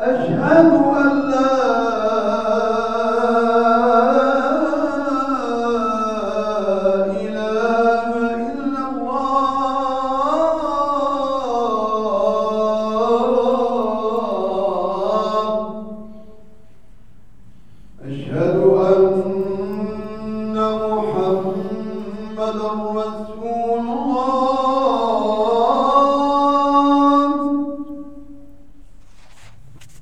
أشهد أن لا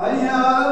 الفلاح حي على